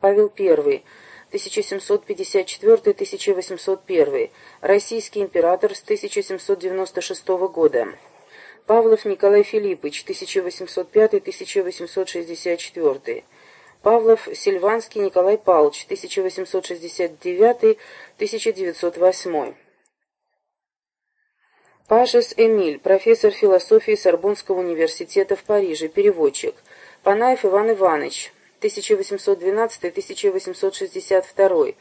Павел I, 1754-1801, российский император с 1796 года. Павлов Николай Филиппович, 1805-1864. Павлов Сильванский Николай Павлович, 1869-1908. Пажес Эмиль, профессор философии Сорбонского университета в Париже, переводчик. Панаев Иван Иванович, 1812-1862.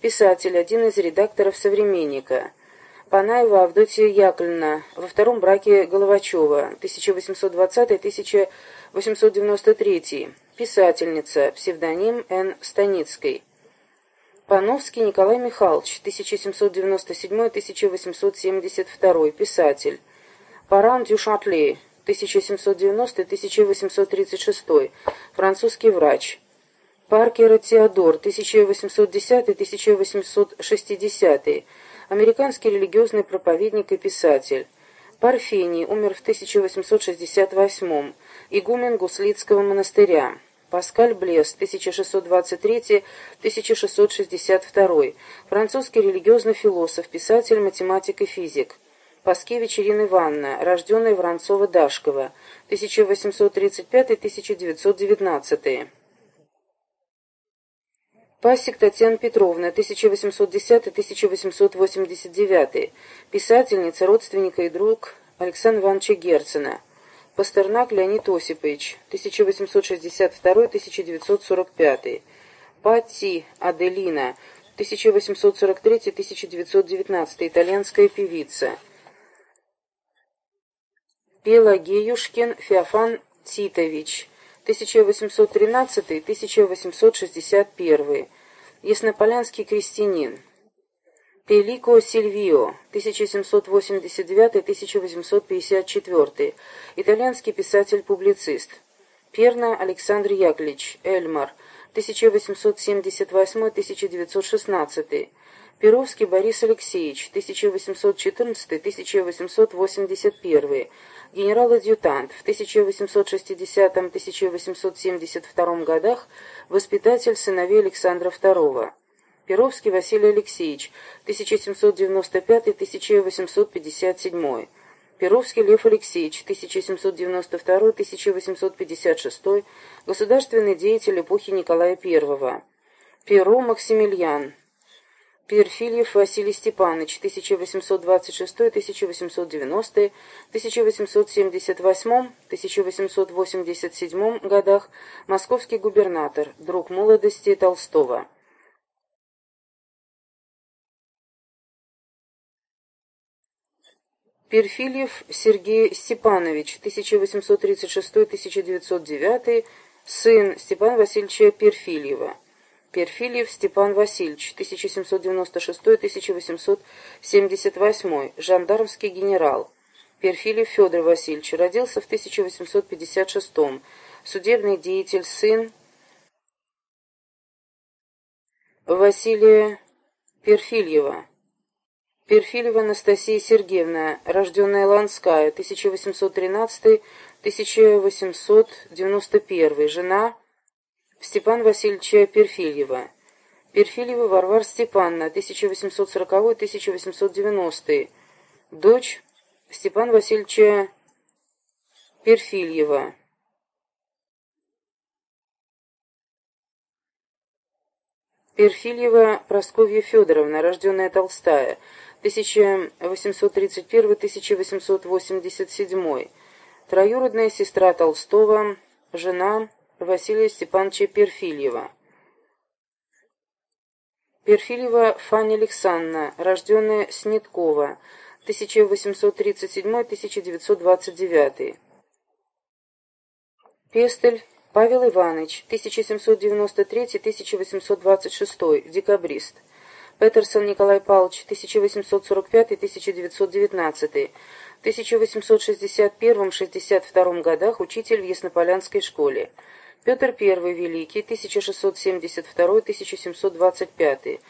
Писатель, один из редакторов «Современника». Панаева Авдотья Яковлевна, во втором браке Головачева, 1820-1893. Писательница, псевдоним Н. Станицкой. Пановский Николай Михайлович, 1797-1872, писатель. Паран дю Шатле, 1790-1836, французский врач. Паркер Теодор, 1810-1860, американский религиозный проповедник и писатель. Парфений, умер в 1868 игумен Гуслицкого монастыря. Паскаль Блес, 1623-1662, французский религиозный философ, писатель, математик и физик. Паскевич Ирина Ивановна, рожденная Воронцова-Дашкова, 1835-1919. Пасек Татьяна Петровна, 1810-1889, писательница, родственника и друг Александра Ивановича Герцена. Пастернак Леонид Осипович, 1862-1945. Патти Аделина, 1843-1919, итальянская певица. Пелагеюшкин Феофан Титович, 1813-1861, яснополянский крестьянин. Пелико Сильвио, 1789-1854, итальянский писатель-публицист. Перна Александр Яковлевич, Эльмар, 1878-1916, Перовский Борис Алексеевич, 1814-1881, генерал-адъютант, в 1860-1872 годах воспитатель сыновей Александра II. Перовский Василий Алексеевич, 1795-1857. Перовский Лев Алексеевич, 1792-1856, государственный деятель эпохи Николая I. Перо Максимилиан, Перфильев Василий Степанович, 1826-1890, 1878-1887 годах, московский губернатор, друг молодости Толстого. Перфильев Сергей Степанович, 1836-1909, сын Степана Васильевича Перфильева. Перфильев Степан Васильевич, 1790-1878, жандармский генерал. Перфильев Федор Васильевич, родился в 1856 судебный деятель, сын Василия Перфильева. Перфильева Анастасия Сергеевна, рожденная Ланская, 1813-1891, жена Степан Васильевича Перфильева. Перфильева Варвара Степановна, 1840-1890, дочь Степана Васильевича Перфильева. Перфильева Просковья Федоровна, рожденная Толстая, 1831-1887, троюродная сестра Толстого, жена Василия Степановича Перфильева. Перфильева Фаня Александровна, рожденная Снеткова, 1837-1929. Пестель Павел Иванович, 1793-1826, декабрист. Петерсон Николай Павлович, 1845-1919, в 1861-62 годах учитель в Яснополянской школе. Петр I Великий, 1672-1725,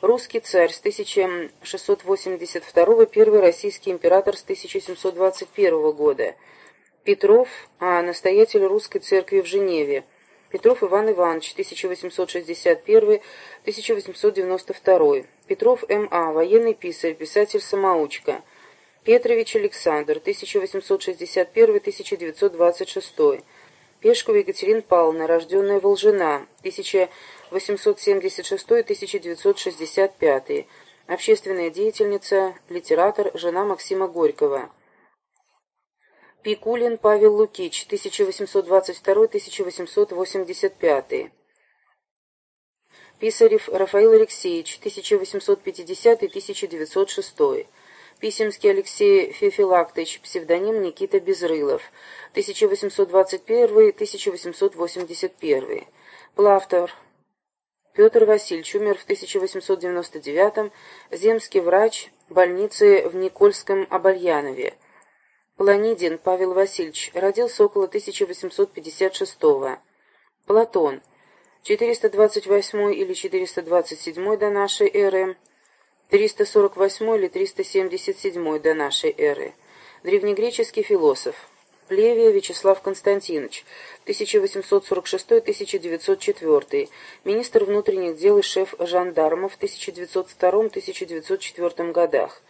русский царь с 1682 первый российский император с 1721 года. Петров, а настоятель русской церкви в Женеве, Петров Иван Иванович, 1861-1892. Петров М.А., военный писарь, писатель-самоучка. Петрович Александр, 1861-1926. Пешкова Екатерина Павловна, рожденная Волжина, 1876-1965. Общественная деятельница, литератор, жена Максима Горького. Пикулин Павел Лукич, 1822-1885. Писарев Рафаил Алексеевич, 1850-1906. Писемский Алексей Феофилактович, псевдоним Никита Безрылов, 1821-1881. Плавтор Петр Васильевич умер в 1899 земский врач больницы в Никольском Обальянове. Планидин Павел Васильевич родился около 1856 -го. Платон 428 или 427 до нашей эры, 348 или 377 до нашей эры. Древнегреческий философ. Плевия Вячеслав Константинович, 1846-1904, министр внутренних дел и шеф жандармов в 1902-1904 годах.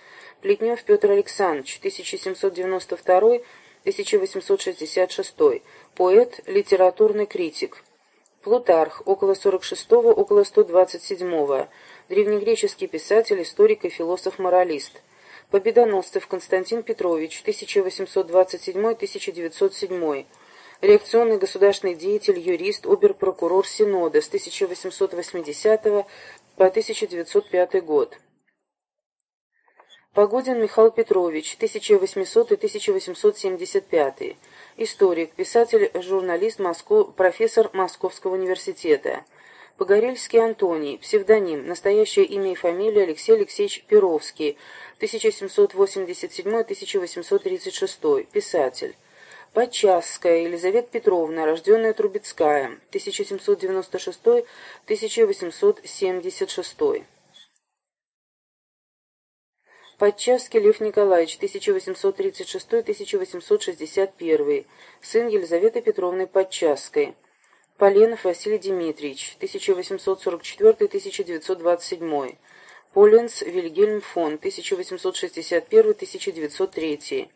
Плетнев Петр Александрович, 1792-1866, поэт, литературный критик. Плутарх, около 46-го, около 127-го, древнегреческий писатель, историк и философ-моралист. Победоносцев Константин Петрович, 1827-1907, реакционный государственный деятель, юрист, обер-прокурор Синода с 1880 по 1905 год. Погодин Михаил Петрович, 1800-1875. Историк, писатель, журналист, Москву, профессор Московского университета. Погорельский Антоний, псевдоним, настоящее имя и фамилия Алексей Алексеевич Перовский, 1787-1836, писатель. Подчасская Елизавета Петровна, рожденная Трубецкая, 1796-1876. Подчаский Лев Николаевич, 1836-1861, сын Елизаветы Петровны Подчаской. Поленов Василий Дмитриевич, 1844-1927. Поленц Вильгельм фон, 1861-1903.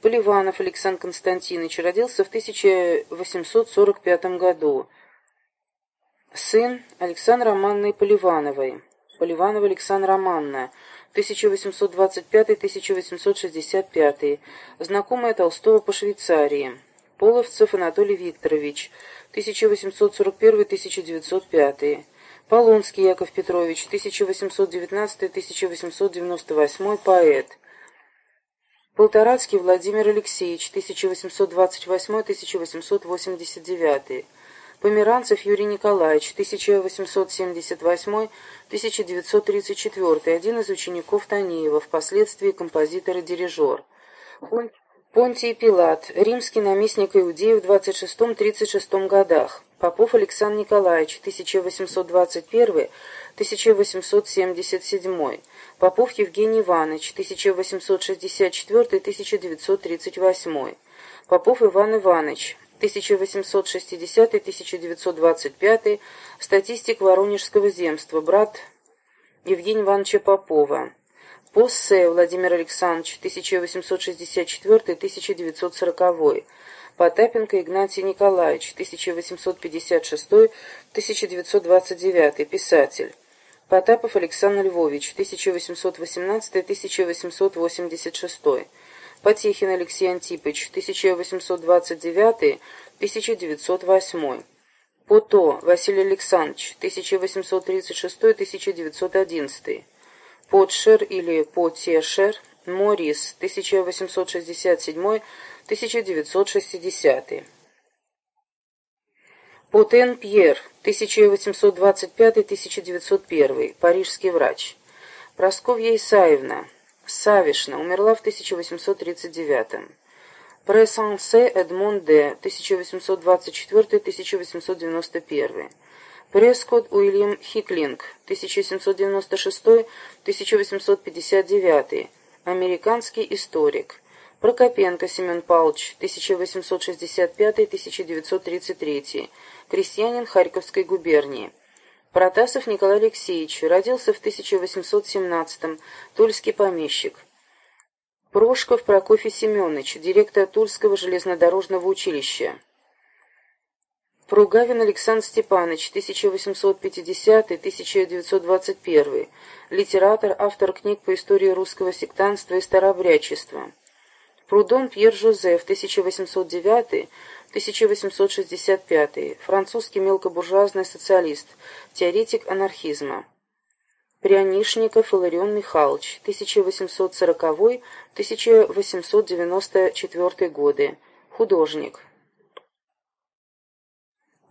Поливанов Александр Константинович родился в 1845 году. Сын Александра Романной Поливановой. Поливанова Александра Романна, 1825-1865, знакомая Толстого по Швейцарии. Половцев Анатолий Викторович, 1841-1905. Полонский Яков Петрович, 1819-1898, поэт. Полторацкий Владимир Алексеевич, 1828-1889. Померанцев Юрий Николаевич, 1878-1934, один из учеников Танеева, впоследствии композитор и дирижер. Понтий Пилат, римский наместник Иудеев в 26-36 годах. Попов Александр Николаевич, 1821-1877. Попов Евгений Иванович, 1864-1938. Попов Иван Иванович, 1860-1925, статистик Воронежского земства, брат Евгения Ивановича Попова. Поссе Владимир Александрович, 1864-1940. Потапенко Игнатий Николаевич, 1856-1929, писатель. Потапов Александр Львович, 1818-1886. Потехин Алексей Антипович, 1829-1908. Пото Василий Александрович, 1836-1911. Потшер или Потешер Морис, 1867-1960. Потен Пьер, 1825-1901, парижский врач. Просковья Исаевна, Савишна, умерла в 1839-м. Пресансе Эдмон Д. 1824-1891. Прескотт Уильям Хиклинг, 1796-1859. Американский историк. Прокопенко Семен Павлович, 1865-1933. крестьянин Харьковской губернии. Протасов Николай Алексеевич, родился в 1817-м, тульский помещик. Прошков Прокофий Семенович, директор Тульского железнодорожного училища. Пругавин Александр Степанович, 1850-1921, литератор, автор книг по истории русского сектанства и старообрядчества. Прудон Пьер Жозеф, 1809-1865, французский мелкобуржуазный социалист, теоретик анархизма. Прянишников Иларион Михайлович, 1840-1894 годы, художник.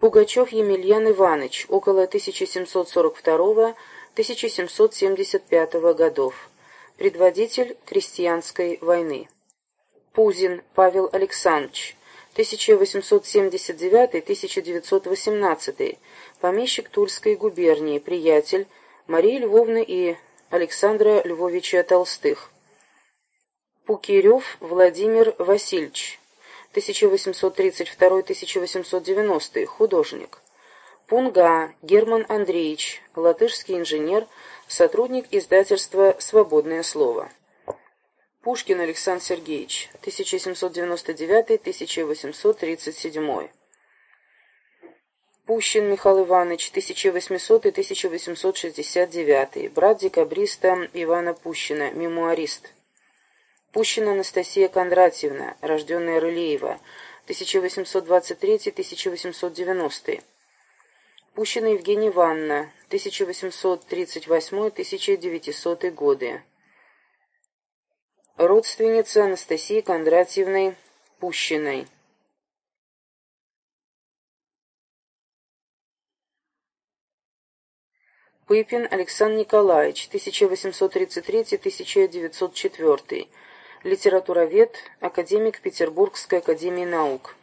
Пугачев Емельян Иванович, около 1742-1775 годов, предводитель крестьянской войны. Пузин Павел Александрович, 1879-1918, помещик Тульской губернии, приятель Марии Львовны и Александра Львовича Толстых. Пукирев Владимир Васильевич, 1832-1890, художник. Пунга Герман Андреевич, латышский инженер, сотрудник издательства «Свободное слово». Пушкин Александр Сергеевич, 1799-1837. Пущин Михаил Иванович, 1800-1869, брат декабриста Ивана Пущина, мемуарист. Пущина Анастасия Кондратьевна, рожденная Рылеева, 1823-1890. Пущина Евгения Ивановна, 1838-1900 годы. Родственница Анастасии Кондратьевны Пущиной. Пыпин Александр Николаевич, 1833-1904 литературовед, академик Петербургской академии наук.